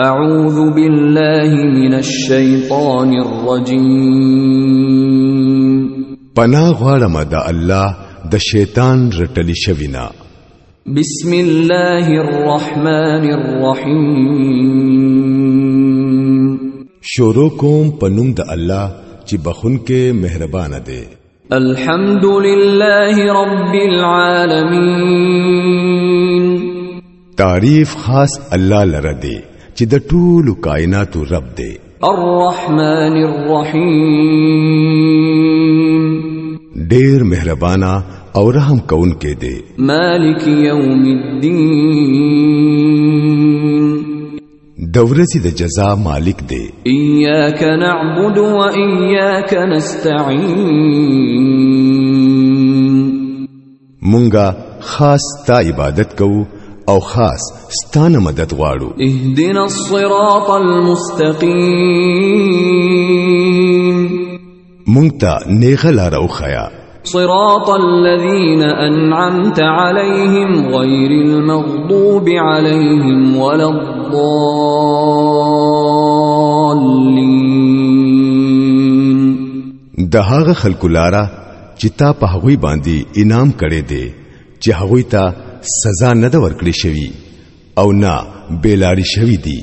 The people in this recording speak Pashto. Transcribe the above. اعوذ باللہ من الشیطان الرجیم پناہ غارم دا اللہ دا شیطان رتل شوینا بسم اللہ الرحمن الرحیم شورو کوم پنم دا اللہ چی بخن کے مہربان دے الحمد للہ رب العالمین تعریف خاص اللہ لردے چې د ټولو کائناتو رب دی الرحمن الرحیم ډیر مهربانا او رحم کون کې دی مالک یوم الدین د ورځې د جزا مالک دی ایاک نعبد و ایاک نستعين مونږه خاص تا عبادت کوو او خاص ستانه مدد غواړو اهدنا الصراط المستقيم مونږ ته نیغه لار وخیا صراط الذين أنعمت عليهم غير المغضوب عليهم ولا الضالين د هغه خلکو لاره چې تا په هغوی باندې انعام کړې دي چې هغوی ته سزا نه ورکړي شوی او نه بیلاری شوی دی